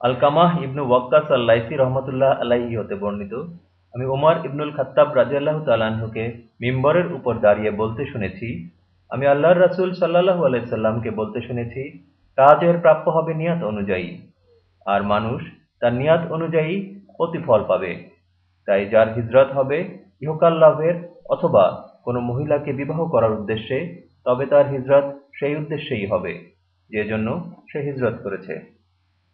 আলকামাহ ইবনু ওয়াক্কাস আল্লাইসি রহমতুল্লাহ আলাইহি হতে বর্ণিত, আমি ওমর ইবনুল খাত্তাব রাজিয়াল্লাহ তালাহুকে মিম্বরের উপর দাঁড়িয়ে বলতে শুনেছি। আমি আল্লাহর রাসুল সাল্লাহু আলাইসাল্লামকে বলতে শুনেছি কাজের প্রাপ্য হবে নিয়াত অনুযায়ী। আর মানুষ তার নিয়াত অনুযায়ী প্রতিফল পাবে। তাই যার হিজরত হবে ইহকাল লাভের অথবা কোনো মহিলাকে বিবাহ করার উদ্দেশ্যে, তবে তার হিজরত সেই উদ্দেশ্যেই হবে, যে জন্য সে হিজরত করেছে।